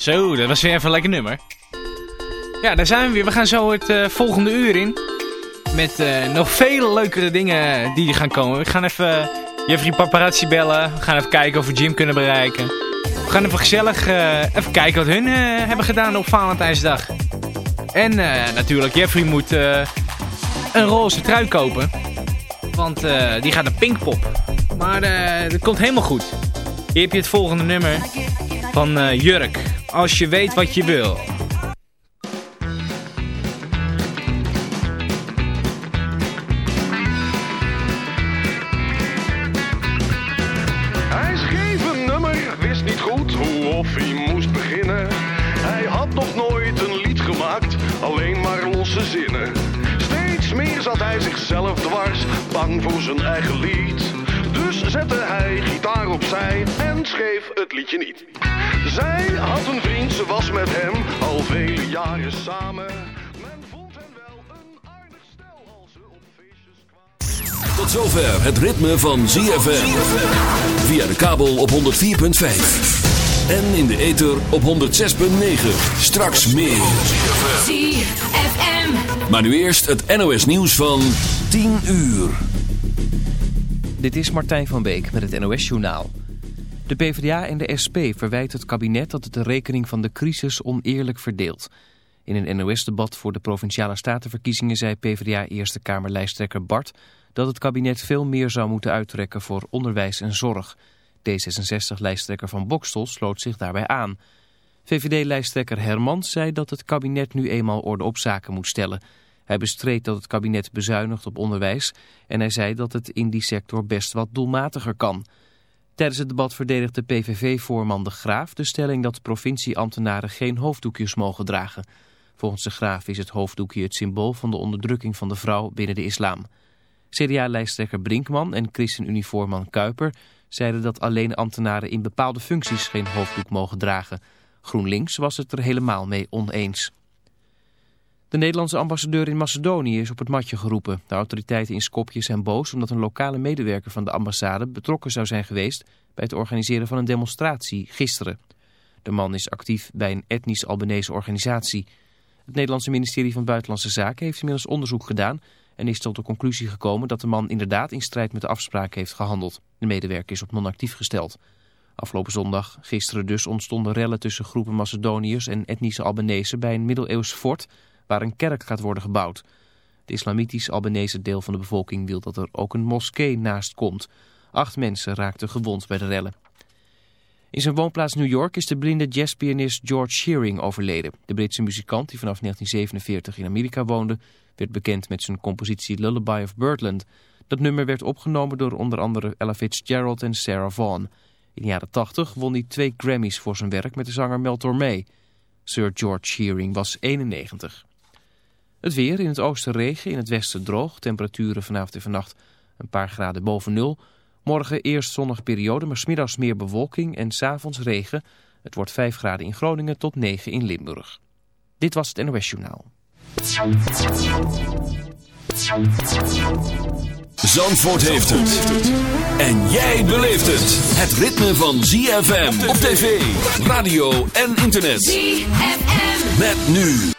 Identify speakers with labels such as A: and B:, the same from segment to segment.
A: Zo, dat was weer even een lekker nummer. Ja, daar zijn we weer. We gaan zo het uh, volgende uur in. Met uh, nog veel leukere dingen die gaan komen. We gaan even Jeffrey Paparazzi bellen. We gaan even kijken of we Jim kunnen bereiken. We gaan even gezellig even kijken wat hun hebben gedaan op Valentijnsdag. En natuurlijk, Jeffrey moet een roze trui kopen. Want die gaat naar Pinkpop. Maar dat komt helemaal goed. Hier heb je het volgende nummer van Jurk. Als je weet wat je wil.
B: Tot zover het ritme van ZFM. Via de kabel op 104.5. En in de ether op 106.9. Straks meer.
C: ZFM.
B: Maar nu eerst het NOS nieuws van 10 uur.
D: Dit is Martijn van Beek met het NOS Journaal. De PvdA en de SP verwijten het kabinet dat het de rekening van de crisis oneerlijk verdeelt. In een NOS-debat voor de Provinciale Statenverkiezingen zei PvdA Eerste Kamerlijsttrekker Bart dat het kabinet veel meer zou moeten uittrekken voor onderwijs en zorg. D66-lijsttrekker Van Bokstel sloot zich daarbij aan. VVD-lijsttrekker Hermans zei dat het kabinet nu eenmaal orde op zaken moet stellen. Hij bestreed dat het kabinet bezuinigt op onderwijs en hij zei dat het in die sector best wat doelmatiger kan. Tijdens het debat verdedigde PVV-voorman De Graaf de stelling dat provincieambtenaren geen hoofddoekjes mogen dragen. Volgens De Graaf is het hoofddoekje het symbool van de onderdrukking van de vrouw binnen de islam. CDA-lijsttrekker Brinkman en ChristenUnie-voorman Kuiper zeiden dat alleen ambtenaren in bepaalde functies geen hoofddoek mogen dragen. GroenLinks was het er helemaal mee oneens. De Nederlandse ambassadeur in Macedonië is op het matje geroepen. De autoriteiten in Skopje zijn boos omdat een lokale medewerker van de ambassade betrokken zou zijn geweest bij het organiseren van een demonstratie gisteren. De man is actief bij een etnisch Albanese organisatie. Het Nederlandse ministerie van Buitenlandse Zaken heeft inmiddels onderzoek gedaan en is tot de conclusie gekomen dat de man inderdaad in strijd met de afspraak heeft gehandeld. De medewerker is op non-actief gesteld. Afgelopen zondag, gisteren dus, ontstonden rellen tussen groepen Macedoniërs en etnische Albanese bij een middeleeuws fort waar een kerk gaat worden gebouwd. De islamitisch-Albanese deel van de bevolking wil dat er ook een moskee naast komt. Acht mensen raakten gewond bij de rellen. In zijn woonplaats New York is de blinde jazzpianist George Shearing overleden. De Britse muzikant die vanaf 1947 in Amerika woonde... werd bekend met zijn compositie Lullaby of Birdland. Dat nummer werd opgenomen door onder andere Ella Fitzgerald en Sarah Vaughan. In de jaren 80 won hij twee Grammys voor zijn werk met de zanger Mel Tormé. Sir George Shearing was 91. Het weer, in het oosten regen, in het westen droog. Temperaturen vanavond en vannacht een paar graden boven nul. Morgen eerst zonnige periode, maar smiddags meer bewolking en s'avonds regen. Het wordt 5 graden in Groningen tot 9 in Limburg. Dit was het NOS Journaal.
B: Zandvoort heeft het. En jij beleeft het. Het ritme van ZFM op tv, radio en internet.
C: ZFM.
B: Met nu...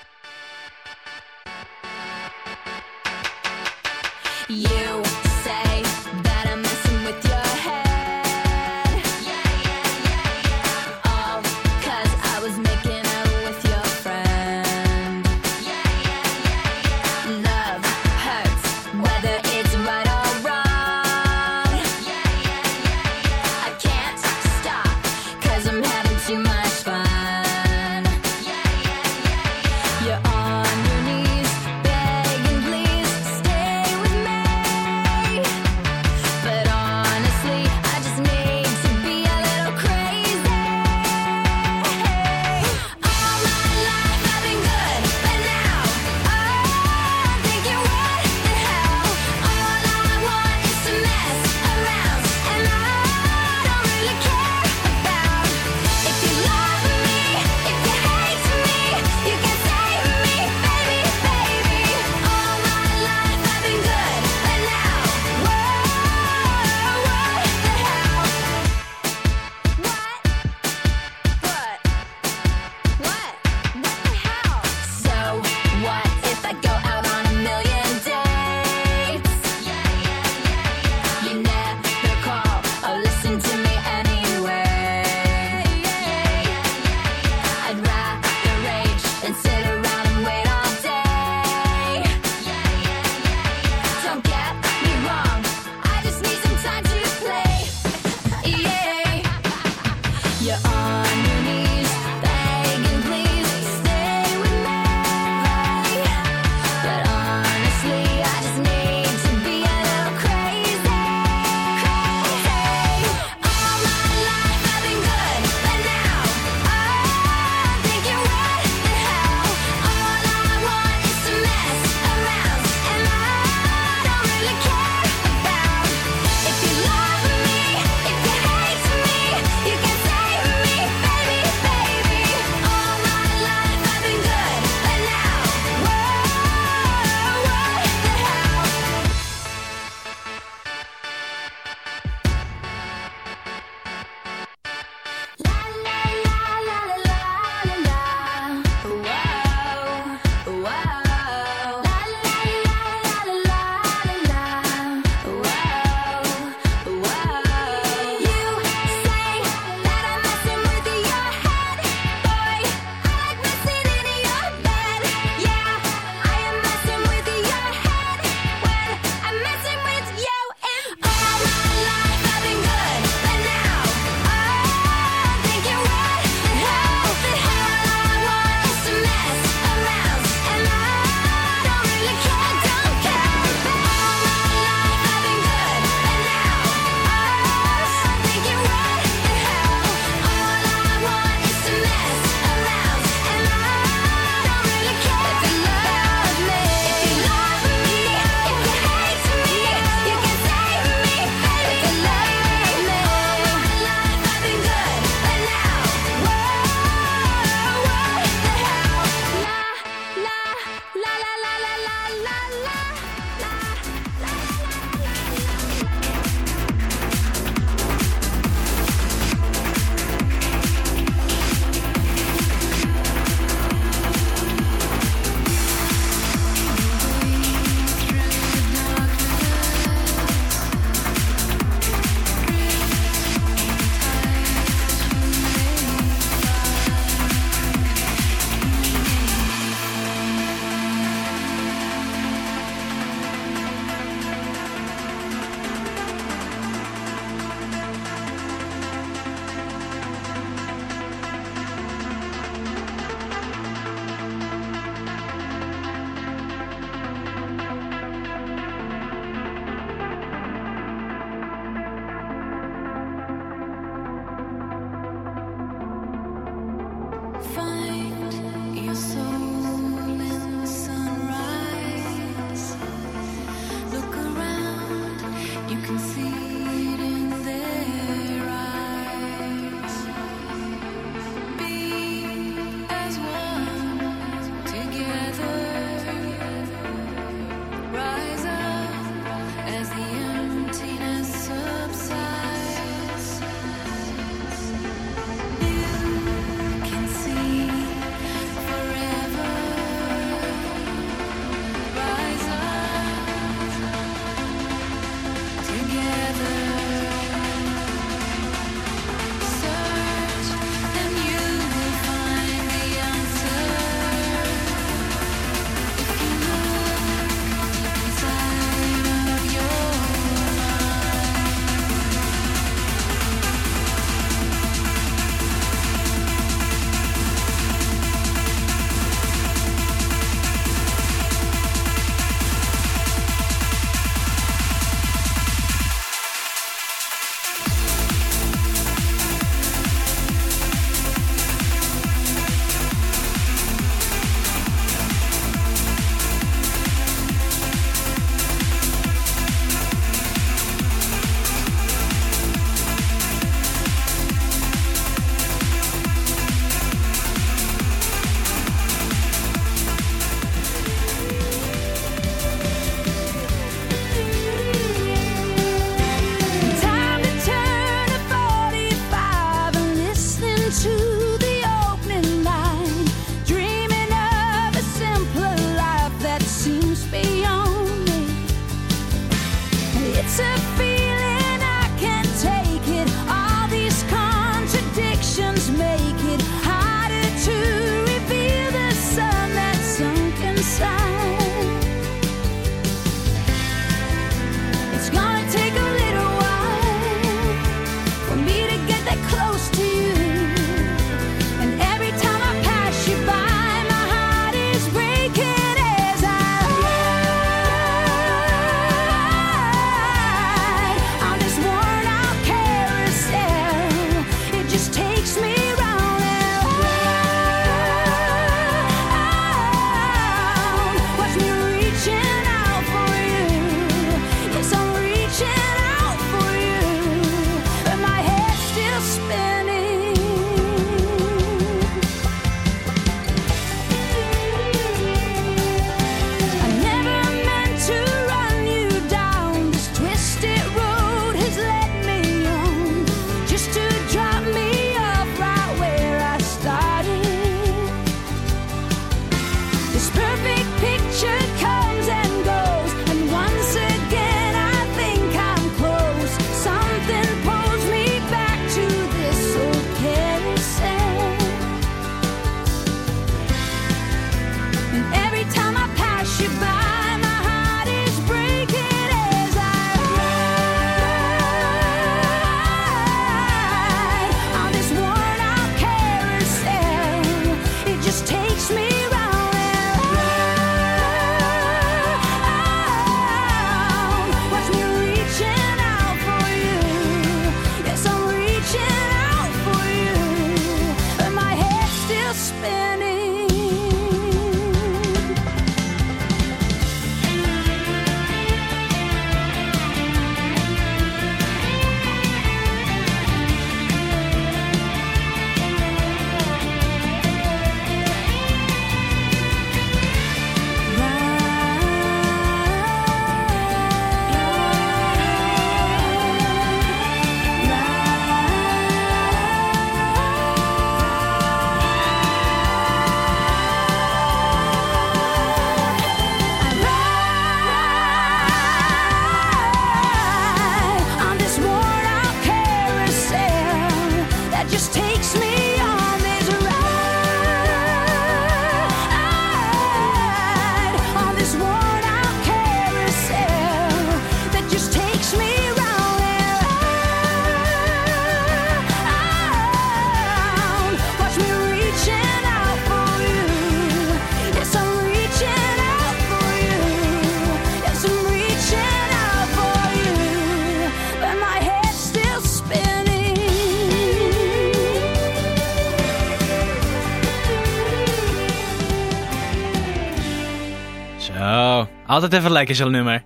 A: Zo, altijd even lekker zo'n nummer.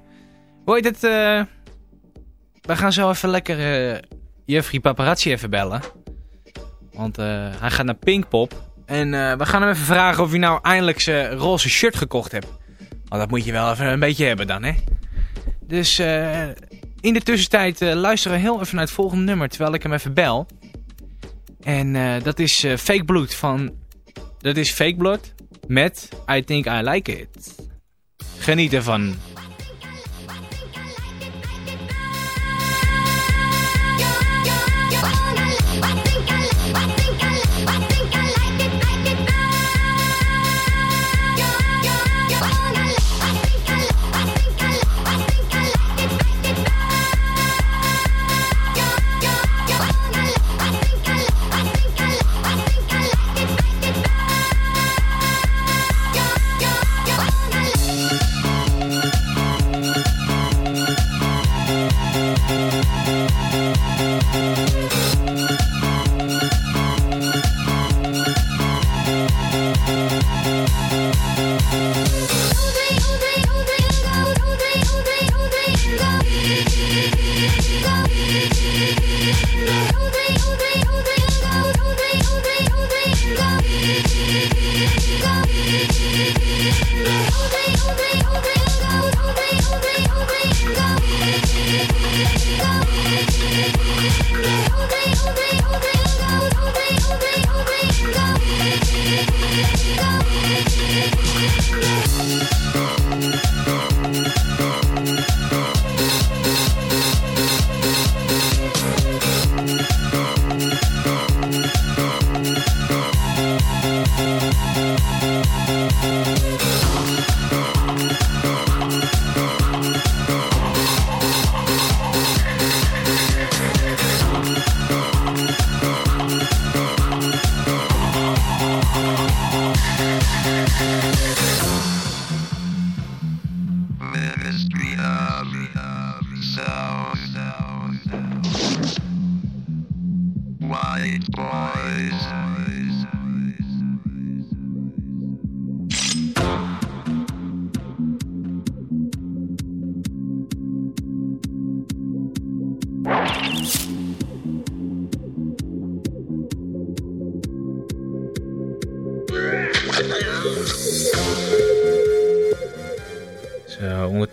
A: Heet het? eh, we gaan zo even lekker eh Jeffrey Paparazzi even bellen. Want eh, hij gaat naar Pinkpop. En we gaan hem even vragen of hij nou eindelijk zijn roze shirt gekocht hebt. Want dat moet je wel even een beetje hebben dan, hè? Dus in de tussentijd luisteren we heel even naar het volgende nummer terwijl ik hem even bel. En dat is Fake Blood van... Dat is Fake Blood met I Think I Like It. Geniet ervan.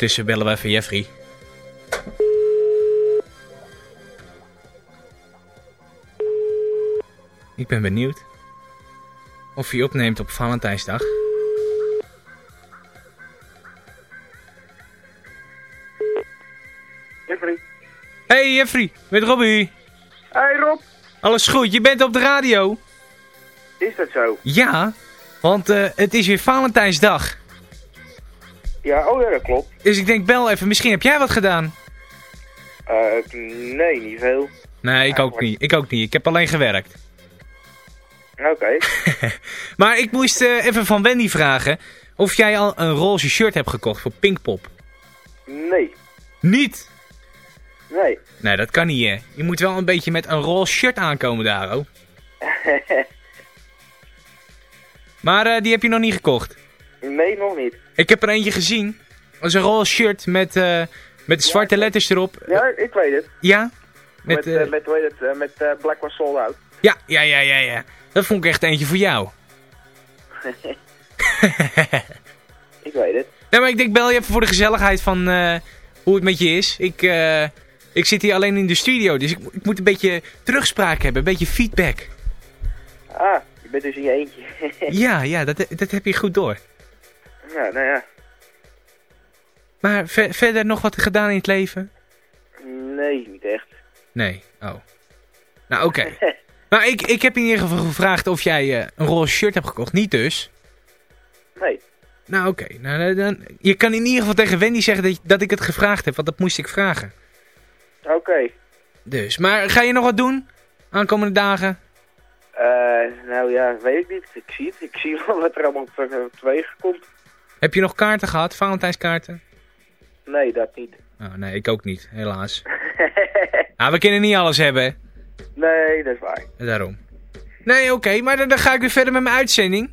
A: Ondertussen bellen we even Jeffrey. Ik ben benieuwd of hij opneemt op Valentijnsdag. Jeffrey. Hey Jeffrey, met Robbie.
E: Hey Rob.
A: Alles goed, je bent op de radio.
E: Is dat zo?
A: Ja, want eh, het is weer Valentijnsdag.
E: Ja, oh ja, dat klopt.
A: Dus ik denk, bel even, misschien heb jij wat gedaan.
E: Eh, nee, niet veel.
A: Nee, ik ook niet. Ik ook niet. Ik heb alleen gewerkt.
E: Oké.
A: Maar ik moest eh, even van Wendy vragen of jij al een roze shirt hebt gekocht voor Pinkpop.
E: Nee,
A: Niet?
E: nee.
A: Nee, dat kan niet, hè. Je moet wel een beetje met een roze shirt aankomen daar, oh. Maar eh, die heb je nog niet gekocht.
E: nee, nog niet.
A: Ik heb er eentje gezien. Dat is een roze shirt met, eh, met zwarte letters erop.
E: Ja, ik weet het.
A: Ja? Met,
E: Met,
A: eh,
E: eh, met hoe heet het, met Black was sold out.
A: ja, ja, ja, ja, ja. Dat vond ik echt eentje voor jou.
E: Ik weet het.
A: Nee, maar ik denk bel je even voor de gezelligheid van hoe het met je is. Ik, ik zit hier alleen in de studio, dus ik, ik moet een beetje terugspraak hebben, een beetje feedback.
E: Ah, je bent dus in je eentje.
A: Ja, ja, dat, dat heb je goed door.
E: Ja, nou ja.
A: Maar ver- verder nog wat gedaan in het leven?
E: Nee, niet echt.
A: Nee, oh. Nou, oké. nou, ik, ik heb in ieder geval gevraagd of jij eh, een roze shirt hebt gekocht. Niet dus.
E: nee.
A: Nou, oké. Nou, dan, je kan in ieder geval tegen Wendy zeggen dat, dat ik het gevraagd heb, want dat moest ik vragen.
E: Oké.
A: Dus, maar ga je nog wat doen? Aankomende dagen?
E: Eh, nou ja, weet ik niet. Ik zie het. Ik zie wel wat er allemaal te- teweeg komt.
A: Heb je nog kaarten gehad? Valentijnskaarten?
E: Nee, dat niet.
A: Oh, nee, ik ook niet, helaas. Ah, we kunnen niet alles hebben,
E: nee, dat is waar.
A: Daarom. Nee, oké, maar dan, dan ga ik weer verder met mijn uitzending.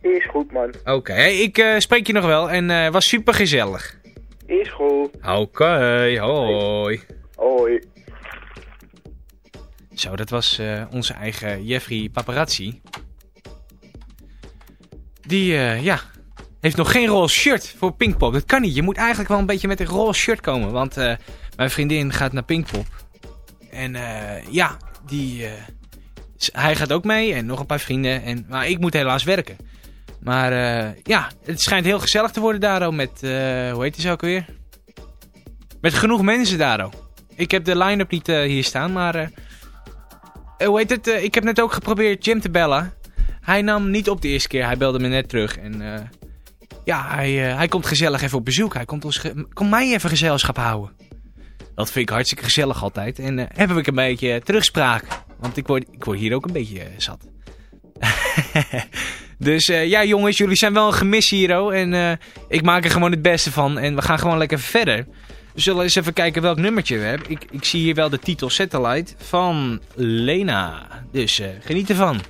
E: Is goed, man.
A: Oké, ik eh, spreek je nog wel en eh was super gezellig.
E: Is goed.
A: Oké, hoi.
E: Hoi.
A: Zo, dat was eh, onze eigen Jeffrey Paparazzi. Die, ja, heeft nog geen roze shirt voor Pinkpop. Dat kan niet. Je moet eigenlijk wel een beetje met een roze shirt komen. Want eh, mijn vriendin gaat naar Pinkpop. En eh, ja, die, eh, hij gaat ook mee en nog een paar vrienden. En, maar ik moet helaas werken. Maar ja, het schijnt heel gezellig te worden daar ook met, hoe heet die zo ook weer? Met genoeg mensen daar ook. Ik heb de line-up niet hier staan, maar... hoe heet het? ik heb net ook geprobeerd Jim te bellen. Hij nam niet op de eerste keer. Hij belde me net terug. En ja, hij, eh, hij komt gezellig even op bezoek. Hij komt, ons komt mij even gezelschap houden. Dat vind ik hartstikke gezellig altijd. En eh heb ik een beetje terugspraak. Want ik word, ik word hier ook een beetje eh, zat. dus ja jongens, jullie zijn wel een gemis hier. En ik maak er gewoon het beste van. En we gaan gewoon lekker verder. We zullen eens even kijken welk nummertje we hebben. Ik, ik zie hier wel de titel Satellite van Lena. Dus geniet ervan.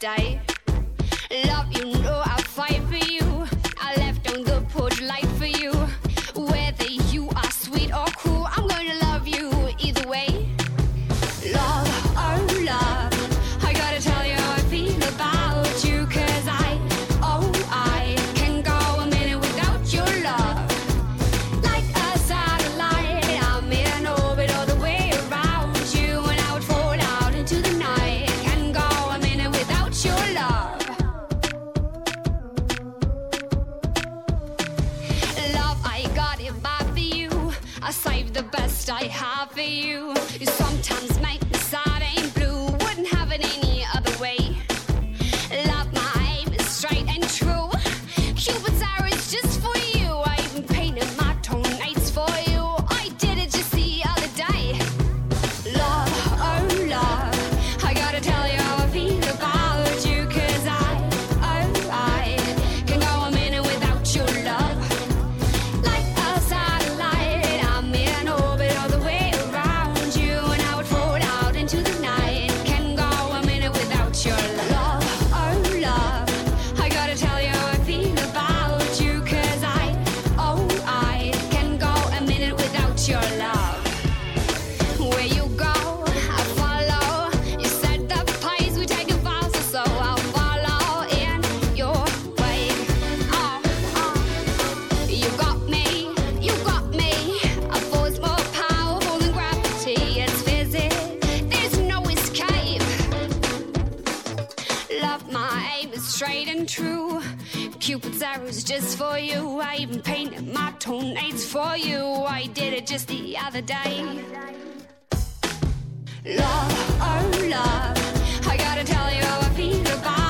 F: Day. Love, you know I fight I save the best I have for you. You sometimes Cupid's arrows just for you. I even painted my toenails for you. I did it just the other day. Love, oh love, I gotta tell you how I feel about.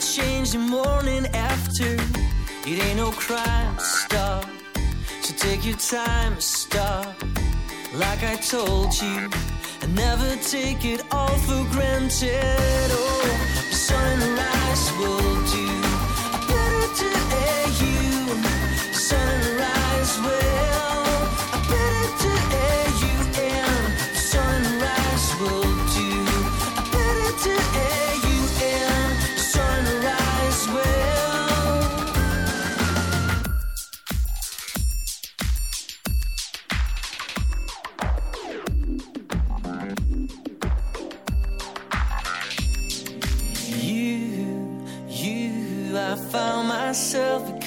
G: gets changed the morning after. It ain't no crime to stop. So take your time to stop. Like I told you, I never take it all for granted. Oh, the sunrise will do better to you. Sunrise will.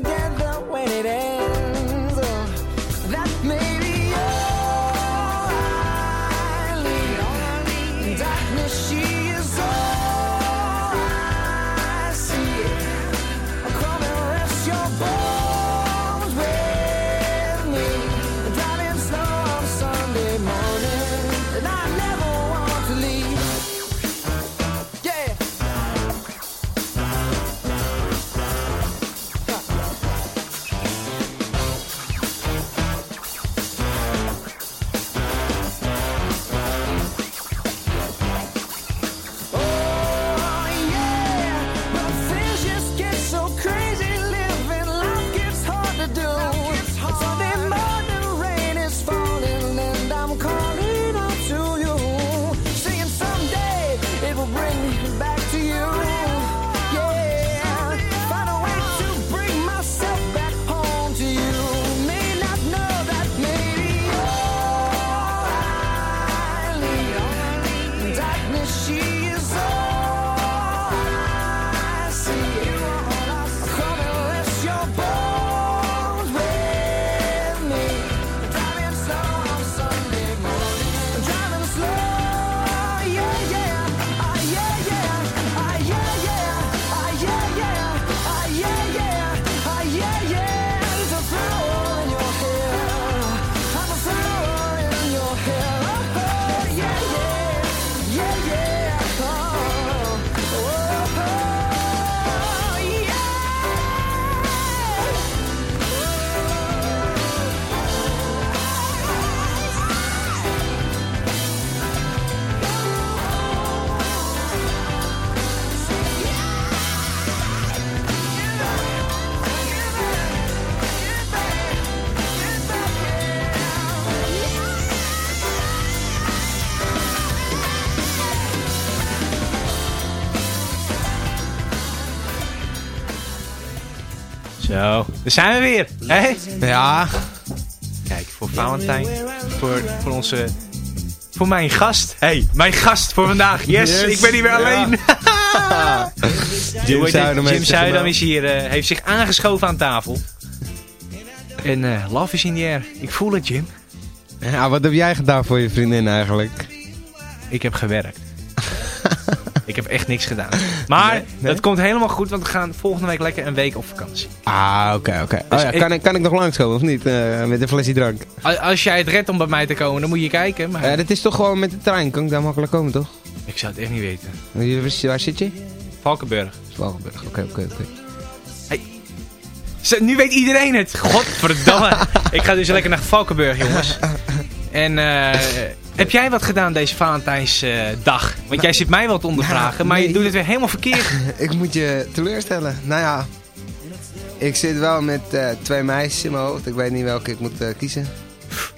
A: dance. Daar zijn we weer. Hè?
H: Ja,
A: Kijk, voor Valentijn. Voor, voor onze... Voor mijn gast. hey, mijn gast voor vandaag. Yes,
H: Yes,
A: ik ben hier weer
H: ja.
A: alleen.
H: Jim? Zuidam
A: Jim is hier, eh, heeft zich aangeschoven aan tafel. En eh, love is in the air. Ik voel het, Jim.
H: Ja, wat heb jij gedaan voor je vriendin eigenlijk?
A: Ik heb gewerkt. Ik heb echt niks gedaan. Maar
H: Nee, nee?
A: dat komt helemaal goed, want we gaan volgende week lekker een week op vakantie.
H: Ah, oké, oké.
A: Dus
H: Oh ja,
A: ik-
H: kan, ik, kan ik nog langskomen of niet? Eh, met een flesje drank.
A: Als jij het redt om bij mij te komen, dan moet je kijken. Maar
H: Ja, dat is toch gewoon met de trein. Kan ik daar makkelijk komen, toch?
A: ik zou het echt niet weten.
H: Waar- zit je?
A: Valkenburg.
H: Zwagelburg. Oké, oké, oké.
A: Nu weet iedereen het. Godverdamme. ik ga dus lekker naar Valkenburg, jongens. En eh, heb jij wat gedaan deze Valentijnsdag? Want jij zit mij wel te ondervragen, maar je doet het weer helemaal verkeerd.
H: Ik moet je teleurstellen. Nou ja, ik zit wel met eh, twee meisjes in mijn hoofd. Ik weet niet welke ik moet eh, kiezen.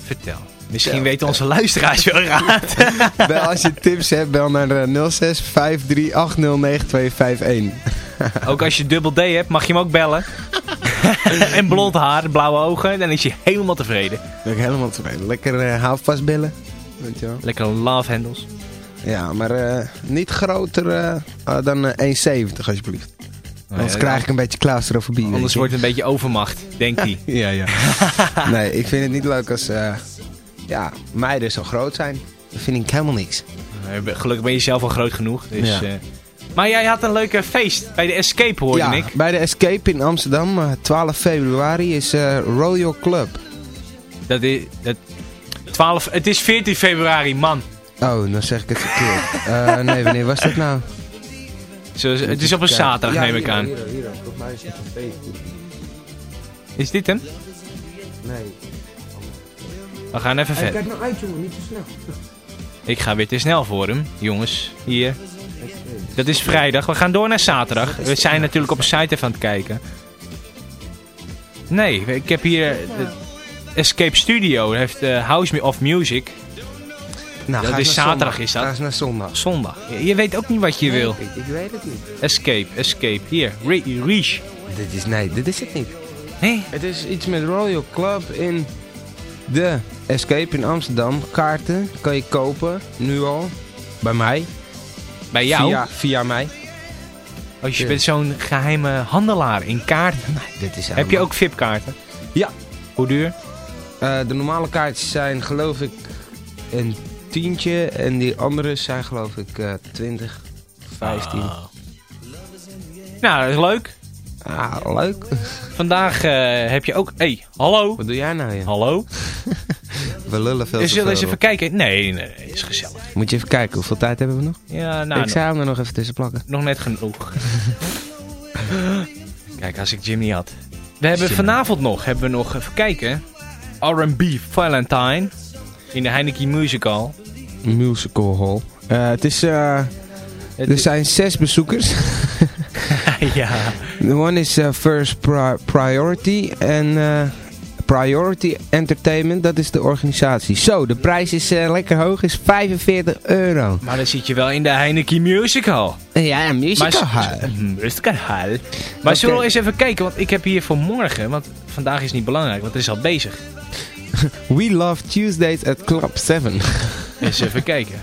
A: Vertel. Misschien
H: Ja.
A: weten onze luisteraars wel raad.
H: Bel als je tips hebt, bel naar eh, 06 53 809251.
A: ook als je dubbel D hebt, mag je hem ook bellen. en blond haar, blauwe ogen, dan is je helemaal tevreden.
H: Ben ik helemaal tevreden. Lekker eh houvast bellen. Weet je wel.
A: Lekker love handles.
H: Ja, maar eh, niet groter eh, dan eh, 1,70 alsjeblieft. Anders krijg ik een beetje claustrofobie.
A: Anders wordt het een beetje overmacht, denkt hij.
H: Ja, ja. nee, ik vind het niet leuk als eh, ja, meiden zo groot zijn. Dat vind ik helemaal niks.
A: Eh, Gelukkig ben je zelf al groot genoeg. Dus,
H: Ja.
A: eh, maar jij had een leuke feest bij de Escape, hoorde
H: ja,
A: ik.
H: bij de Escape in Amsterdam, eh, 12 februari, is eh, Royal Club.
A: Dat is, dat, 12, het is 14 februari, man.
H: Oh, dan zeg ik het verkeerd. Eh, nee, wanneer was dat nou?
A: Zo, het is op een zaterdag,
H: Ja,
A: neem ik aan.
H: Hier, hier, volgens mij is het een.
A: Is dit hem?
H: Nee.
A: We gaan even verder.
H: kijk nou uit, jongen, niet zo snel.
A: Ik ga weer te snel voor hem, jongens. Hier. Dat is vrijdag. We gaan door naar zaterdag. We zijn natuurlijk op een site even aan het kijken. Nee, ik heb hier... Escape Studio. Heeft eh, House of Music.
H: Nou,
A: Dat is zaterdag,
H: zondag.
A: is dat?
H: Ga eens naar zondag.
A: Zondag. Je- Je weet ook niet wat je wil.
H: Ik, ik weet het niet.
A: Escape, escape. Hier, Re- Reach.
H: Dit is, nee, dit is het niet.
A: Nee?
H: Het is iets met Royal Club in de Escape in Amsterdam. Kaarten kan je kopen, nu al. Bij mij.
A: Bij jou?
H: Via, via mij.
A: Oh, je
H: Ja.
A: bent zo'n geheime handelaar in kaarten.
H: Dit is
A: Heb je ook VIP-kaarten?
H: Ja.
A: Hoe duur?
H: Eh, de normale kaartjes zijn geloof ik een tientje. En die andere zijn geloof ik eh 20, 15.
A: Ah. Nou, dat is leuk.
H: Ah, leuk.
A: Vandaag eh, heb je ook... hey, hallo?
H: Wat doe jij nou, ja?
A: Hallo?
H: We lullen veel
A: We
H: te
A: eens even kijken. Nee, nee, nee, is gezellig.
H: Moet je even kijken, hoeveel tijd hebben we nog?
A: Ja, nou,
H: ik zou hem er nog even tussen plakken.
A: nog net genoeg. Kijk, als ik Jimmy had. We hebben vanavond nog, hebben we nog, even kijken. R&B Valentine. In de Heineken Musical.
H: Musical hall. Eh, het is... eh, er zijn zes bezoekers.
A: ja.
H: The one is eh, First Pri- Priority. En Priority Entertainment, dat is de organisatie. Zo, de prijs is lekker hoog, is 45 euro.
A: Maar dan zit je wel in de Heineken Musical.
H: Ja, musical hall.
A: Musical hall. Maar zullen we eens even kijken, want ik heb hier voor morgen, want vandaag is niet belangrijk, want het is al bezig.
H: We love Tuesdays at Club 7.
A: Eens even kijken.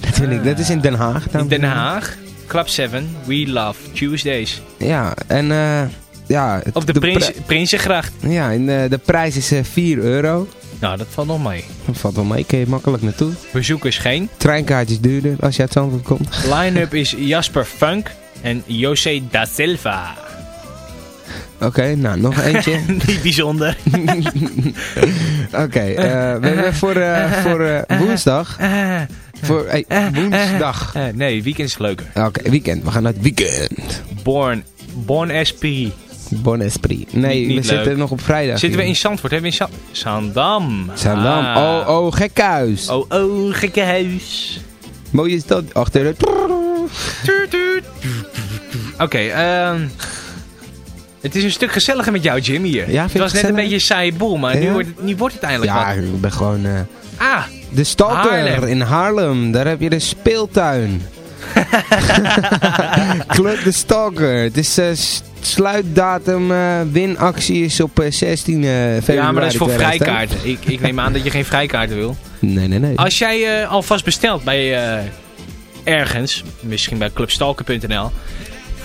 H: dat, vind ik, dat is in Den Haag.
A: In
H: dames
A: Den. Haag, Club 7, We Love Tuesdays.
H: Ja, en eh ja... het-
A: Op de, Prins,
H: pri-
A: Prinsengracht.
H: Ja, en eh, de prijs is eh 4 euro.
A: Nou, dat valt nog mee.
H: Dat valt wel mee, kun je makkelijk naartoe.
A: Bezoekers geen.
H: Treinkaartjes duurder als je uit Zandvoort komt.
A: Line-up is Jasper Funk en José da Silva.
H: Oké, nou, nog eentje.
A: Niet bijzonder.
H: Oké, eh, we hebben voor, eh, voor eh, woensdag... Voor, hey, woensdag.
A: Nee, weekend is leuker.
H: Oké, weekend. We gaan naar het weekend.
A: Born, Born Esprit.
H: Bon esprit. Nee,
A: Niet- niet
H: we zitten nog op vrijdag.
A: Zitten we in Zandvoort? Hebben we in Zand Zandam?
H: Zandam.
A: Ah.
H: Oh, oh, gekhuis.
A: Oh, oh, gekke huis.
H: Mooi is dat. Achter
A: tuut. Oké, ehm... Het is een stuk gezelliger met jou, Jim, hier.
H: Ja,
A: het was
H: het
A: net een beetje een saaie boel, maar nu,
H: Ja?
A: wordt het, nu wordt het eindelijk
H: Ja,
A: wat.
H: ik ben gewoon... eh,
A: Ah,
H: de Stalker
A: Haarlem.
H: in Haarlem. Daar heb je de speeltuin. Club de Stalker. Het is eh, sluitdatum. eh, winactie is op eh, 16 eh, februari.
A: ja, maar dat is voor
H: 2010.
A: vrijkaarten. Ik, ik neem aan dat je geen vrijkaarten wil.
H: Nee, nee, nee.
A: Als jij alvast bestelt bij ergens, misschien bij clubstalker.nl,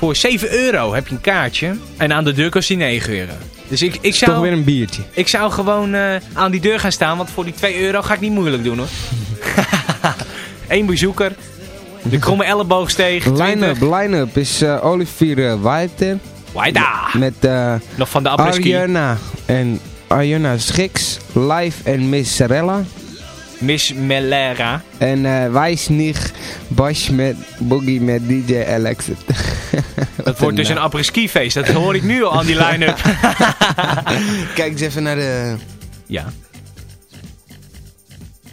A: voor 7 euro heb je een kaartje en aan de deur kost die 9 euro. Dus ik, ik,
H: Toch weer
A: zou,
H: een biertje.
A: ik zou gewoon eh, aan die deur gaan staan, want voor die 2 euro ga ik niet moeilijk doen hoor. Eén bezoeker, de kromme elleboogsteeg, 20.
H: Line-up, line-up is eh, Olivier eh, White.
A: Waida!
H: Met
A: Nog van de.
H: Arjuna en Arjuna Schiks. Live en Miss Sarella.
A: Miss Melera.
H: En eh Wijsnig Bash met Boogie met DJ Alexit.
A: Dat wordt dus een apres-ski feest. Dat hoor ik nu al aan die line-up.
H: Kijk eens even naar de,
A: ja.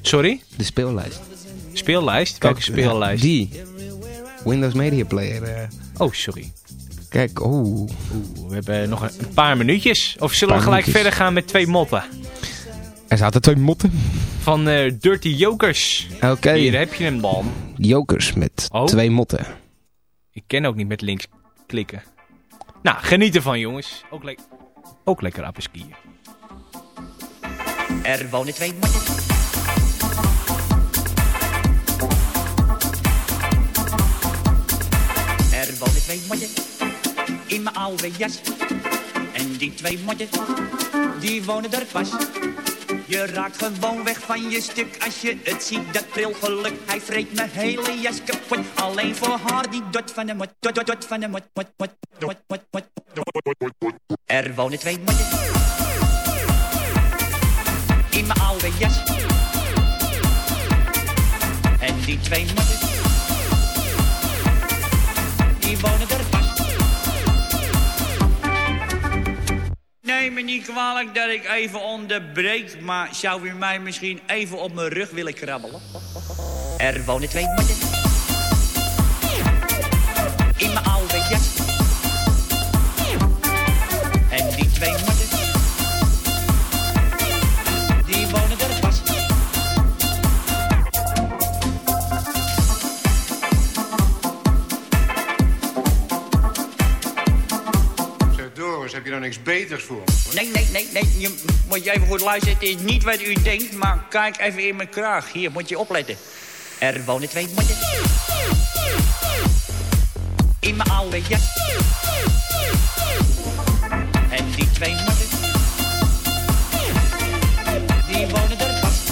A: Sorry?
H: de speellijst.
A: Speellijst? Welke
H: Kijk,
A: speellijst?
H: Die. Windows Media Player. eh.
A: Oh, sorry.
H: Kijk, oeh.
A: Oeh, we hebben nog een paar minuutjes. Of zullen we gelijk
H: minuutjes.
A: verder gaan met twee motten?
H: Er zaten twee motten.
A: Van eh, Dirty Jokers.
H: Oké.
A: Hier heb je hem dan.
H: Jokers met
A: Oh.
H: twee motten.
A: Ik ken ook niet met links klikken. Nou, geniet ervan jongens. Ook, le ook lekker appeskiën.
I: Er wonen twee motten. Er wonen twee motten in mijn oude jas. En die twee motten, die wonen er pas. Je raakt gewoon weg van je stuk als je het ziet, dat prilgeluk. Hij vreet mijn hele jas kapot, alleen voor haar die dot van de mot, van de mot, mot, mot, mot, mot, mot. Er wonen twee motten in mijn oude jas. En die twee motten, die me niet kwalijk dat ik even onderbreek, maar zou u mij misschien even op mijn rug willen krabbelen? Er wonen twee motten in mijn oude jas. En die twee motten, die wonen er pas.
J: Zeg Doris, heb je nou niks beters voor?
I: Nee, nee, moet je even goed luisteren. Het is niet wat u denkt, maar kijk even in mijn kraag. Hier, moet je opletten. Er wonen twee motten. In mijn oude jas. En die twee mannen, die wonen er vast.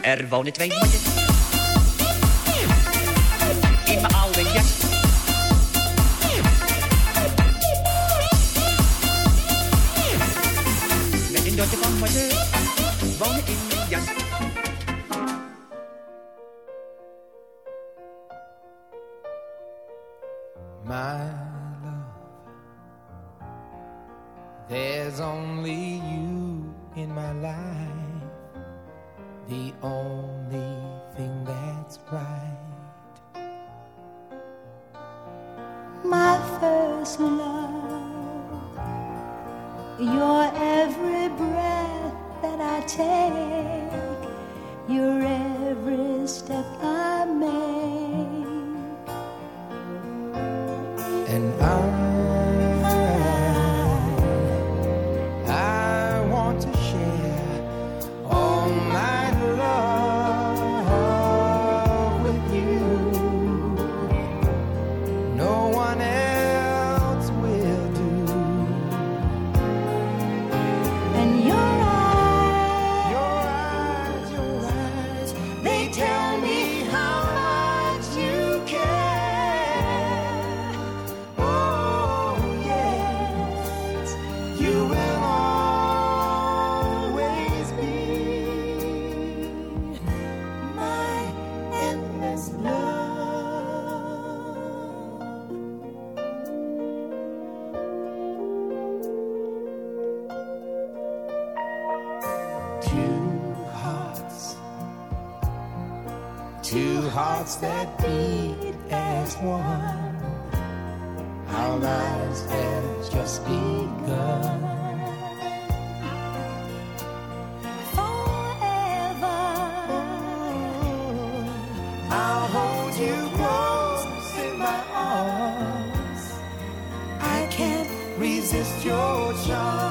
I: Er wonen twee mannen
H: my love. There's only you in my life, the only thing that's right.
C: my first love. Your take,
H: 纠缠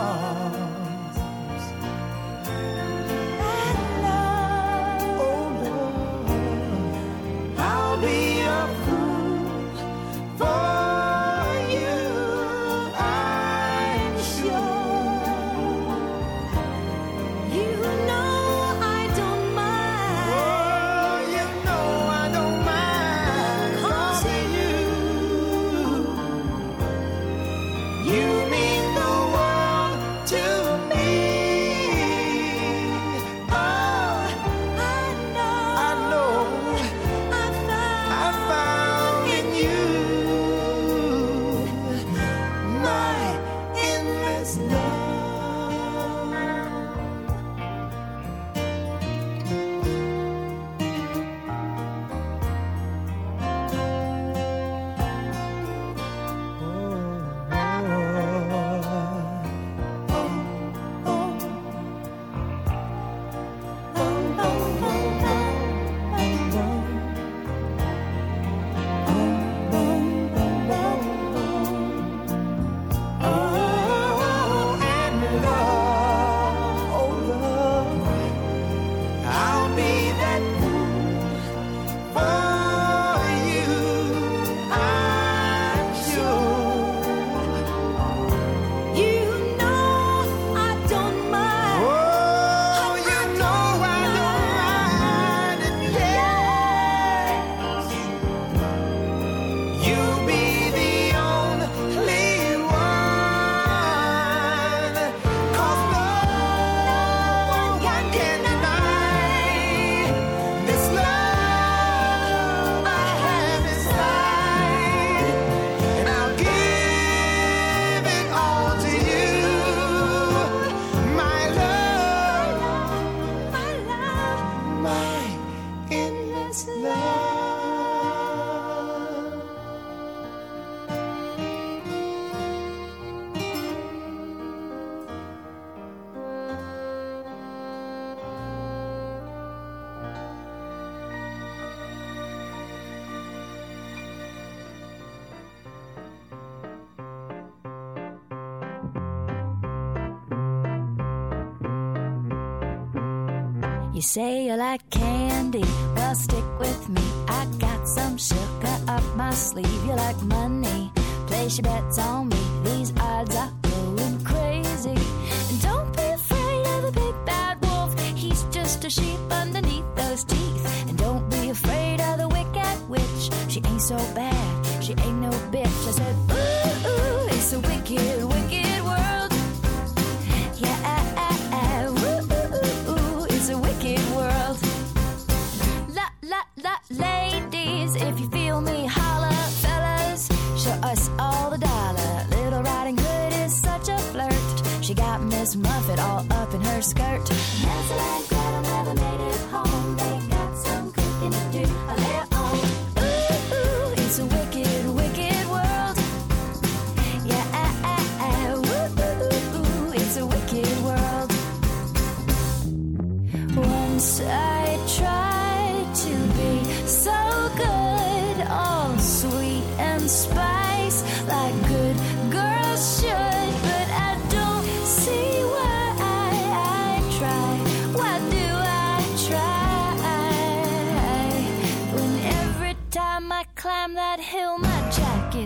H: You
C: say you like candy, well, stick with me. I got some sugar up my sleeve. You like money, place your bets on me. These are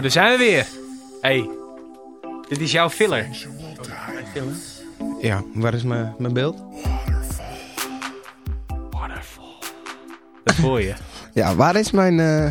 A: Oh, daar zijn we weer. hey, dit is jouw filler.
H: Ja, waar is mijn mijn beeld?
A: Dat hoor je.
H: Ja, waar is mijn... eh,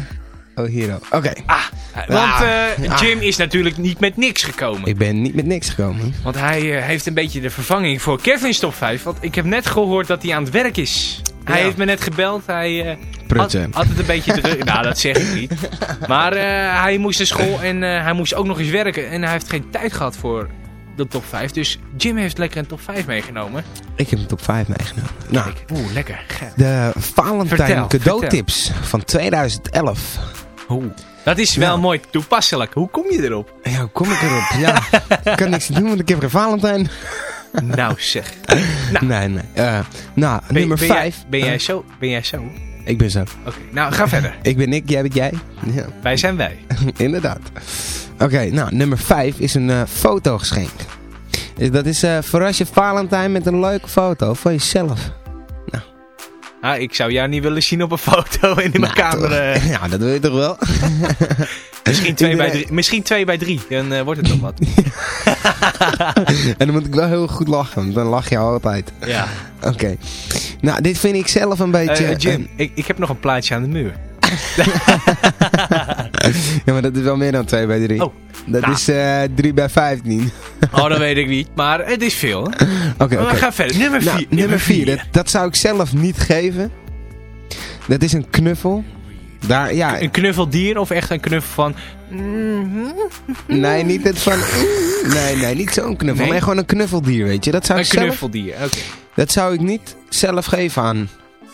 H: Oh, hier ook. Oké.
A: Ah, want
H: Ah,
A: eh,
H: ah.
A: Jim is natuurlijk niet met niks gekomen.
H: Ik ben niet met niks gekomen.
A: Want hij eh, heeft een beetje de vervanging voor Kevin's top 5. Want ik heb net gehoord dat hij aan het werk is. Hij
H: Ja.
A: heeft me net gebeld. Hij eh, had, het een beetje druk. nou, dat zeg ik niet. Maar eh, hij moest naar school en eh, hij moest ook nog eens werken. En hij heeft geen tijd gehad voor de top 5. Dus Jim heeft lekker een top 5 meegenomen.
H: Ik heb een top 5 meegenomen. Nou,
A: Oeh, lekker.
H: De Valentijn
A: Vertel,
H: cadeautips van 2011.
A: Oeh. Dat is wel mooi toepasselijk. Hoe kom je erop?
H: Ja, hoe kom ik erop? Ja, ik kan niks doen, want ik heb geen Valentijn.
A: Nou zeg.
H: Nee, nee. Eh, nou,
A: Ben,
H: nummer
A: ben jij-
H: 5.
A: ben, jij zo? Ben jij zo?
H: Ik ben zo.
A: Oké, nou ga verder.
H: Ik ben ik, jij bent jij. Ja,
A: Wij zijn wij.
H: inderdaad. Oké, nou, nummer 5 is een eh, fotogeschenk. Dus Dat is eh voor als je Valentijn met een leuke foto van jezelf.
A: Ah, ik zou jou niet willen zien op een foto in mijn
H: Nou,
A: eh,
H: Ja, dat wil je toch wel?
A: misschien, twee bij drie, misschien twee bij drie, dan eh, wordt het nog wat.
H: en dan moet ik wel heel goed lachen, want dan lach je altijd.
A: Ja.
H: Oké. Nou, dit vind ik zelf een beetje...
A: Eh, Jim, ik, ik heb nog een plaatje aan de muur.
H: ja, maar dat is wel meer dan 2 bij 3.
A: Oh,
H: dat
A: nou.
H: is eh 3 bij 15.
A: Oh, dat weet ik niet, maar het is veel.
H: Oké,
A: Maar
H: oké.
A: we gaan verder. Nummer
H: Nou,
A: vier.
H: nummer 4, dat, dat zou ik zelf niet geven. Dat is een knuffel. Daar, ja,
A: Een knuffeldier of echt een knuffel van...
H: nee, niet het van... Nee, nee, niet zo'n knuffel.
A: Nee?
H: Nee, gewoon een knuffeldier, weet je. Dat zou,
A: Een
H: ik zelf,
A: knuffeldier, oké.
H: dat zou ik niet zelf geven aan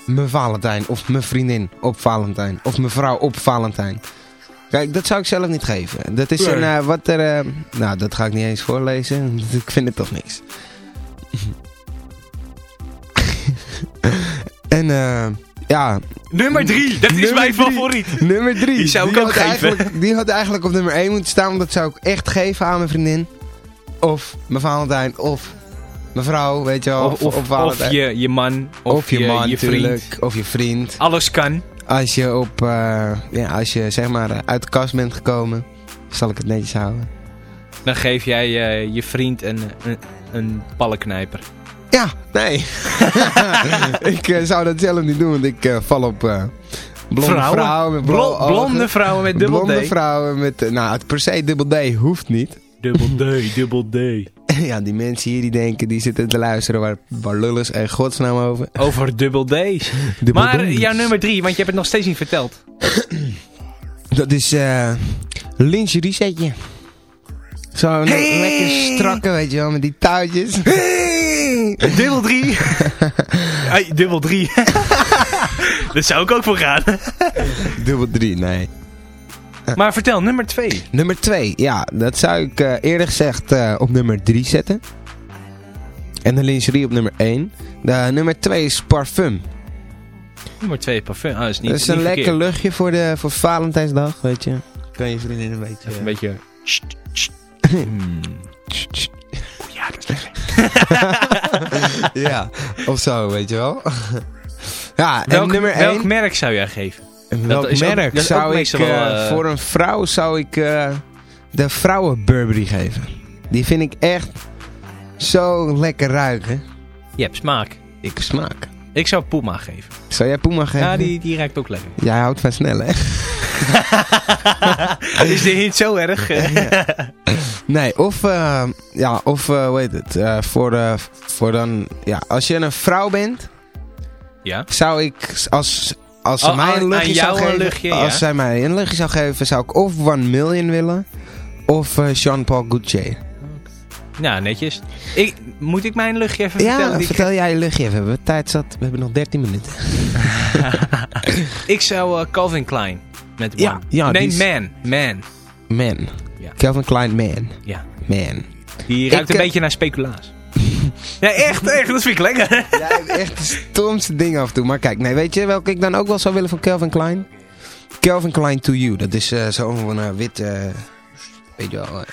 H: mijn Valentijn. Of mijn vriendin op Valentijn. Of mijn vrouw op Valentijn. Kijk, dat zou ik zelf niet geven. Dat is een, eh, wat er... eh, nou, dat ga ik niet eens voorlezen. Ik vind het toch niks. en eh, ja,
A: Nummer drie, dat is mijn favoriet.
H: Nummer 3.
A: Die zou ik ook
H: had
A: geven.
H: eigenlijk- Die had eigenlijk op nummer 1 moeten staan. Want dat zou ik echt geven aan mijn vriendin. Of mijn Valentijn. Of mijn vrouw, weet je wel.
A: Of, of, je, je man, of,
H: Of je, man
A: je vriend.
H: Of je vriend.
A: Alles kan.
H: Als je op, eh, ja, als je zeg maar uit de kast bent gekomen. Zal ik het netjes houden.
A: Dan geef jij eh, je vriend een, een, een ballenknijper.
H: Ja, nee. ik eh, zou dat zelf niet doen, want ik eh, val op eh, blonde
A: Vrouwen?
H: vrouwen. met
A: blonde vrouwen met dubbel
H: Blonde
A: D?
H: vrouwen met, nou het per se dubbel D hoeft niet.
A: Dubbel D, dubbel D.
H: ja, die mensen hier die denken, die zitten te luisteren, waar, waar lullen er godsnaam over?
A: Over dubbel D's.
H: Dubbel
A: maar
H: D's.
A: jouw nummer drie, want je hebt het nog steeds niet verteld.
H: Dat is eh lingerie setje. Zo le-
A: Hey!
H: lekker strakke, weet je wel, met die touwtjes.
A: Dubbel drie. Hey, dubbel drie. Daar zou ik ook voor gaan.
H: Dubbel drie, nee.
A: Maar vertel, nummer twee.
H: Nummer 2, ja, dat zou ik eh, eerder gezegd eh, op nummer 3 zetten. En de lingerie op nummer 1. De nummer 2 is parfum.
A: Nummer twee, parfum. Ah, dat is niet
H: dat is
A: niet
H: een lekker luchtje voor, de, voor Valentijnsdag, weet je. Kan je vriendin een beetje...
A: Even een beetje... Hmm. Ja, dat is
H: ja, of zo, weet je wel. ja, en
A: welk,
H: nummer 1...
A: welk merk zou jij geven?
H: En
A: Dat
H: welk
A: ook-
H: merk
A: dat ook
H: zou ik
A: wel,
H: eh,
A: eh,
H: voor een vrouw zou ik eh, de vrouwen Burberry geven. Die vind ik echt zo lekker ruiken.
A: Je hebt smaak.
H: Ik smaak.
A: Ik zou Puma geven.
H: Zou jij Puma geven?
A: Ja, die, die ruikt ook lekker.
H: Jij houdt van snel, hè?
A: is dit niet zo erg?
H: Nee, of, eh, ja, of eh, hoe heet het? eh, voor, voor dan, ja, als je een vrouw bent,
A: Ja.
H: zou ik, als, als ze
A: Oh,
H: mij
A: aan-
H: een luchtje zou geven,
A: luchtje,
H: als
A: ja.
H: zij mij een luchtje zou geven, zou ik of One Million willen, of Jean-Paul Gaultier.
A: Nou, netjes. Ik, moet ik mijn luchtje even
H: Ja,
A: vertellen? die ik-
H: vertel jij je luchtje even. We hebben tijd zat. We hebben nog 13 minuten.
A: Ik zou Calvin Klein met One.
H: Ja, ja,
A: nee, Man. Man.
H: Man.
A: Ja.
H: Calvin Klein Man.
A: Ja.
H: Man.
A: Die ruikt
H: Ik,
A: een
H: eh,
A: beetje naar speculaas. ja, echt, echt. Dat vind ik lekker.
H: Hebt echt de stomste dingen af en toe. Maar kijk, nee, weet je welke ik dan ook wel zou willen van Calvin Klein? Calvin Klein To You. Dat is eh, zo'n uh, wit... weet je wel... eh,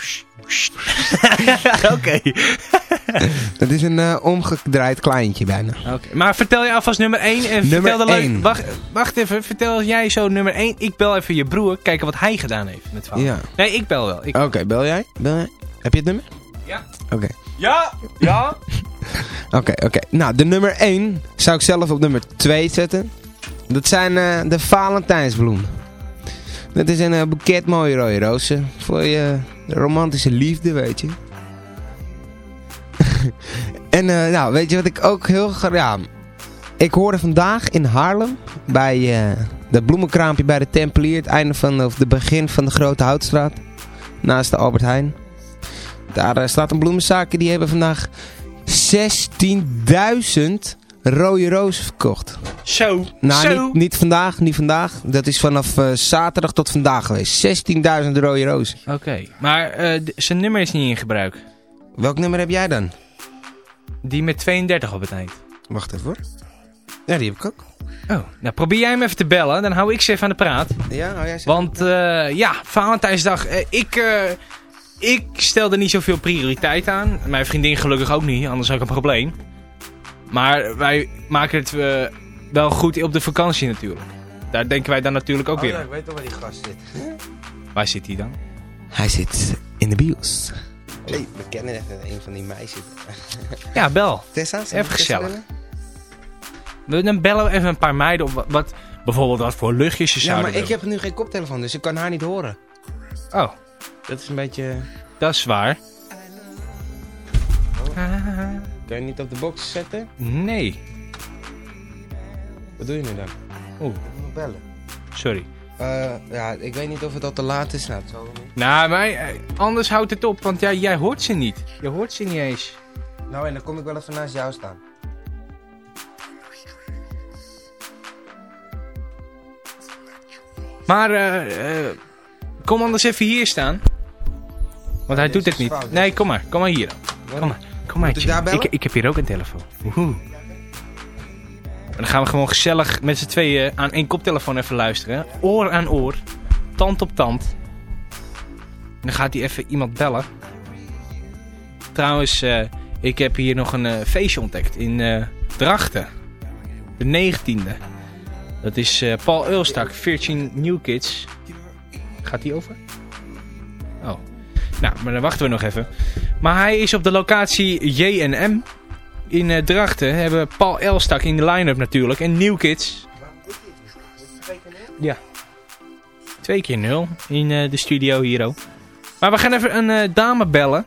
A: Oké.
H: dat is een eh, omgedraaid kleintje bijna.
A: Oké, Maar vertel je alvast nummer 1 en
H: Nummer
A: vertel de leuk.
H: één.
A: Wacht, wacht even, vertel jij zo nummer 1. Ik bel even je broer, kijken wat hij gedaan heeft met fout.
H: Ja.
A: Nee, ik bel wel. Ik...
H: Oké, bel jij? Bel jij? Heb je het nummer?
A: Ja.
H: Oké.
A: Ja, ja.
H: Oké, oké. Nou, de nummer 1 zou ik zelf op nummer 2 zetten. Dat zijn eh, de Valentijnsbloemen. Dat is een eh, boeket mooie rode rozen. Voor je romantische liefde, weet je. en eh, nou, weet je wat ik ook heel graag... Ja, ik hoorde vandaag in Haarlem bij eh dat bloemenkraampje bij de Tempelier. Het einde van, of de begin van de Grote Houtstraat. Naast de Albert Heijn. Daar eh, staat een bloemenzaak. Die hebben vandaag 16.000 rode rozen verkocht.
A: Zo,
H: Nou,
A: zo.
H: niet, niet vandaag, niet vandaag. Dat is vanaf eh, zaterdag tot vandaag geweest. 16.000 rode rozen.
A: Oké, maar eh, zijn nummer is niet in gebruik.
H: Welk nummer heb jij dan?
A: Die met 32 op het eind.
H: Wacht even hoor. Ja, die heb ik ook.
A: Oh, nou probeer jij hem even te bellen, dan hou ik ze even aan de praat.
H: Ja, hou jij ze
A: Want eh, ja, Valentijnsdag, ik, ik stel er niet zoveel prioriteit aan. Mijn vriendin gelukkig ook niet, anders had ik een probleem. Maar wij maken het eh, wel goed op de vakantie natuurlijk. Daar denken wij dan natuurlijk ook weer aan.
H: Oh, ik weet toch waar die gast zit.
A: Waar zit hij dan?
H: Hij zit in de bios. Hey, we kennen even een van die meisjes.
A: Ja, bel.
H: Tessa,
A: Even gezellig. We- Dan bellen we even een paar meiden op wat, wat bijvoorbeeld wat voor luchtjes je
H: Ja,
A: zouden
H: maar ik heb nu geen koptelefoon, dus ik kan haar niet horen.
A: Oh,
H: Dat is een beetje...
A: dat is waar.
H: Kan je niet op de box zetten?
A: Nee.
H: Wat doe je nu dan?
A: Oeh,
H: Ik moet bellen.
A: sorry.
H: Eh, ja, ik weet niet of het al te laat is. Nou, het zal wel niet.
A: Nou, maar eh, anders houdt het op, want ja, jij hoort ze niet. Je hoort ze niet eens.
H: Nou, en dan kom ik wel even naast jou staan.
A: Maar eh, eh, kom anders even hier staan. Want hij doet het niet.
H: fout.
A: Nee, kom maar. Kom maar hier. Kom maar. Kom maar.
H: Ik?
A: Ik, ik heb hier ook een telefoon. Woehoe. En dan gaan we gewoon gezellig met z'n tweeën aan één koptelefoon even luisteren. Oor aan oor. Tand op tand. En dan gaat hij even iemand bellen. Trouwens, eh, ik heb hier nog een eh, feestje ontdekt in eh, Drachten. De 19e. Dat is eh, Paul Eulstak, Virgin New Kids. Gaat die over? Oh. Nou, maar dan wachten we nog even. Maar hij is op de locatie J&M in eh, Drachten hebben Paul Elstak in de line-up natuurlijk. En New Kids. Ja. Twee keer nul in eh, de studio hier ook. Maar we gaan even een eh, dame bellen.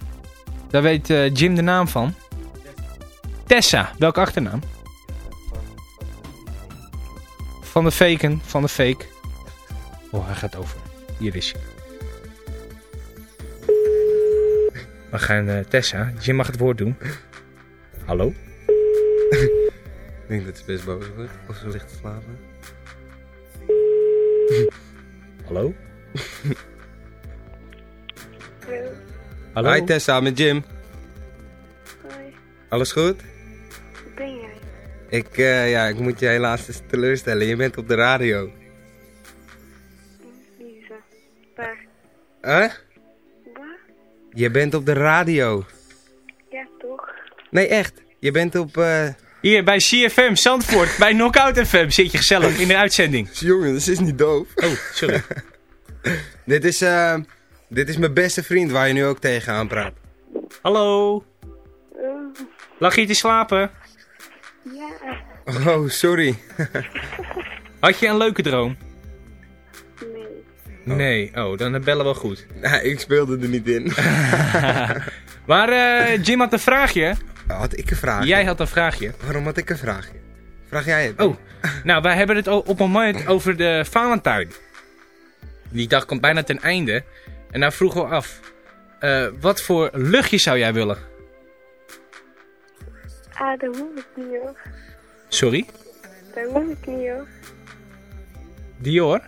A: Daar weet Jim de naam van. Tessa. Welke achternaam? Van de faken. Van de fake. Oh, hij gaat over. Hier is hij. We gaan eh, Tessa. Jim mag het woord doen. Hallo?
H: Ik denk dat ze best boos wordt. Of ze ligt te slapen.
A: Hallo? Hallo?
H: Hi Tessa, met Jim.
K: Hoi,
H: Alles goed?
K: wie ben jij?
H: Ik, eh, ja, ik moet je helaas eens teleurstellen. Je bent op de radio.
K: Lisa. Waar?
H: Huh? Je bent op de radio.
K: Ja, toch?
H: Nee, echt. Je bent op... eh,
A: Hier bij CFM Zandvoort, bij Knockout FM zit je gezellig in de uitzending.
H: Jongen, dat is niet doof.
A: Oh, sorry.
H: dit, is, eh, dit is mijn beste vriend waar je nu ook tegenaan praat.
A: Hallo?
K: Oh,
A: Lag je te slapen?
K: ja.
H: Oh, sorry.
A: Had je een leuke droom?
K: Nee.
A: Nee, oh, dan bellen we wel goed.
H: Nou, ik speelde er niet in.
A: maar eh, Jim had een vraagje.
H: Had ik een vraag?
A: Jij had een vraagje.
H: Waarom had ik een vraagje? Vraag jij het?
A: Oh, nou, wij hebben het op een moment over de Valentijn. Die dag komt bijna ten einde. En nou vroegen we af. eh, wat voor luchtje zou jij willen?
K: Ah, dat hoef ik niet hoor.
A: Sorry?
K: Dat hoef ik niet hoor.
A: Dior?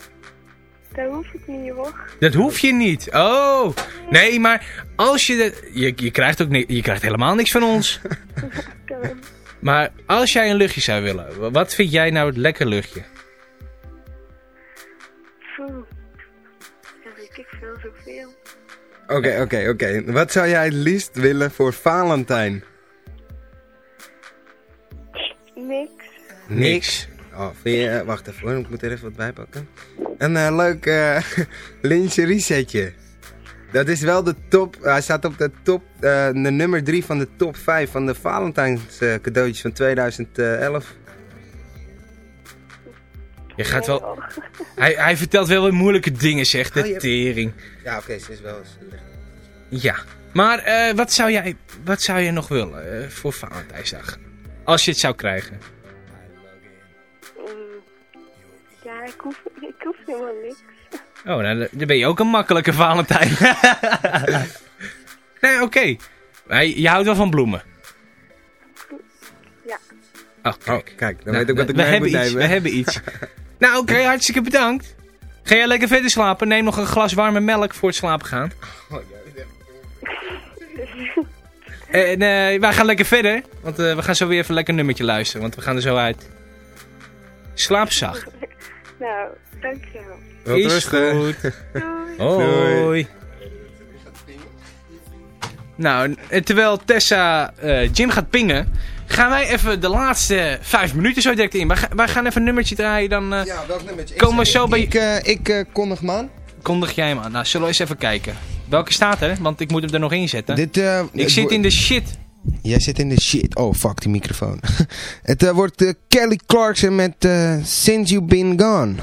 K: Dat hoef ik niet hoor.
A: Dat hoef je niet. Oh, nee, maar als je... De, je, je, krijgt ook je krijgt helemaal niks van ons.
K: Kan.
A: Maar als jij een luchtje zou willen, wa- wat vind jij nou het lekker luchtje?
K: Dat weet ik veel zoveel.
H: Oké, oké, oké. Wat zou jij het liefst willen voor Valentijn?
K: Niks.
A: Niks.
H: Oh, vind je... eh, wacht even hoor, ik moet er even wat bij pakken. Een eh, leuk eh lingerie setje. Dat is wel de top... Hij staat op de top... de nummer 3 van de top 5 van de Valentijns cadeautjes van 2011.
A: Je gaat wel... Hij, hij vertelt wel weer moeilijke dingen, zegt de
H: Oh,
A: tering.
H: Ja, oké, ze is wel eens...
A: Ja. Maar wat, zou jij, wat zou je nog willen eh, voor Valentijnsdag? Als je het zou krijgen.
K: Ik hoef, ik hoef helemaal niks.
A: Oh, nou, dan ben je ook een makkelijke Valentijn. nee, oké. Maar Je je houdt wel van bloemen.
K: Ja.
A: Oh, kijk.
H: kijk, dan
A: Nou,
H: weet ik wat ik
A: we
H: mee
A: hebben
H: moet
A: iets,
H: nemen.
A: We hebben iets. nou, oké, hartstikke bedankt. Ga jij lekker verder slapen? Neem nog een glas warme melk voor het slapen gaan. En eh, wij gaan lekker verder. Want eh, we gaan zo weer even een lekker nummertje luisteren. Want we gaan er zo uit. Slaap zacht.
K: Nou, dankjewel.
H: Wel
A: Is goed.
K: Doei.
A: Hoi. Nou, terwijl Tessa eh, Jim gaat pingen, gaan wij even de laatste vijf minuten zo direct in. Wij, ga- wij gaan even een nummertje draaien, dan eh,
H: Ja, welk nummertje?
A: komen we
H: Ik-
A: zo bij...
H: Ik, eh, ik eh, kondig hem aan.
A: Kondig jij hem aan. Nou, zullen we eens even kijken. Welke staat er? Want ik moet hem er nog in zetten.
H: Dit, eh,
A: ik zit in de shit.
H: Jij zit in de shit. Oh, fuck die microfoon. het eh, wordt eh, Kelly Clarkson met eh, Since You've Been Gone.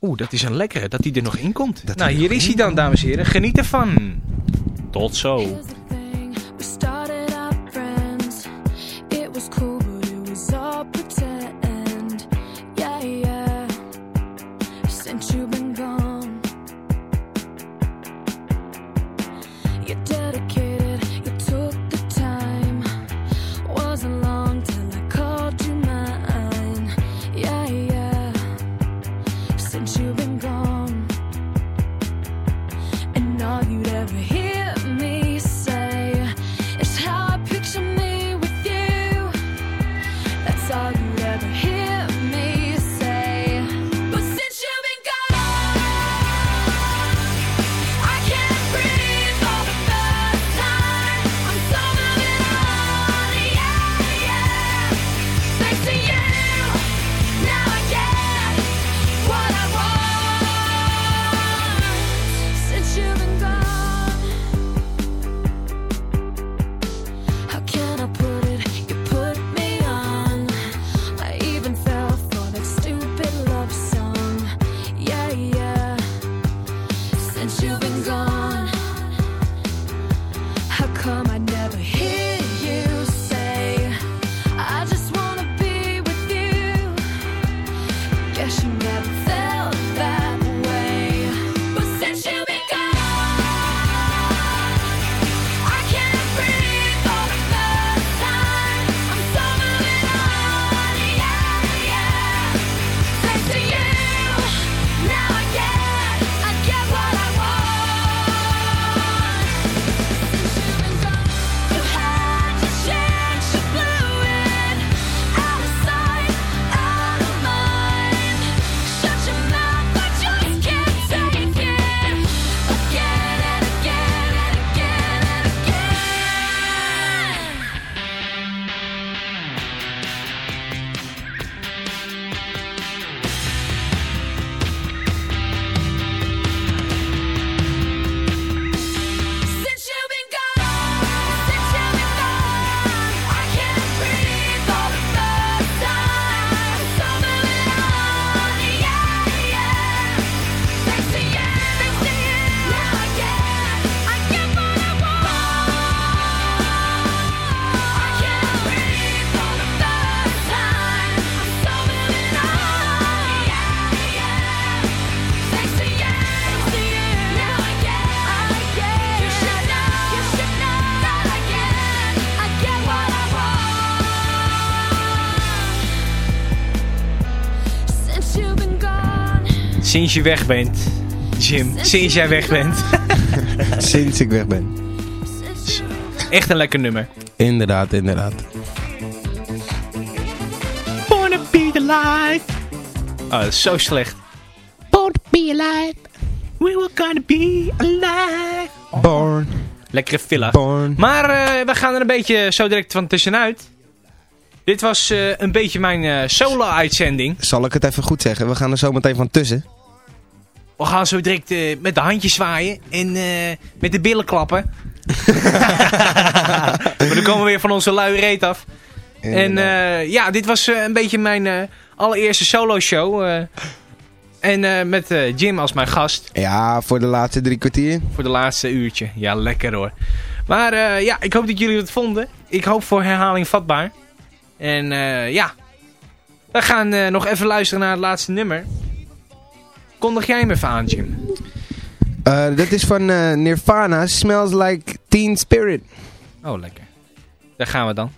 A: Oeh, dat is een lekkere, dat hij er nog in komt.
H: Dat
A: nou, hier is hij dan, dames en heren. Geniet ervan. Tot zo. Sinds je weg bent, Jim. Sinds jij weg bent.
H: Sinds ik weg ben.
A: Echt een lekker nummer.
H: Inderdaad, inderdaad.
A: Wanna be the light. Oh, dat is zo slecht.
H: Born to be alive.
A: We were gonna be alive.
H: Born.
A: Lekkere villa.
H: Born.
A: Maar eh, we gaan er een beetje zo direct van tussenuit. Dit was eh, een beetje mijn eh, solo-uitzending.
H: Zal ik het even goed zeggen? We gaan er zo meteen van tussen.
A: We gaan zo direct eh, met de handjes zwaaien en eh, met de billen klappen. maar dan komen we weer van onze luie reet af. En eh, ja, dit was een beetje mijn allereerste solo-show. eh. en met Jim als mijn gast.
H: Ja, voor de laatste drie kwartier.
A: Voor de laatste uurtje. Ja, lekker hoor. Maar ja, ik hoop dat jullie het vonden. Ik hoop voor herhaling vatbaar. En ja, we gaan nog even luisteren naar het laatste nummer. Kondig jij hem even aan, Jim?
H: Eh, dat is van eh, Nirvana. Smells like Teen Spirit.
A: Oh, lekker. Daar gaan we dan.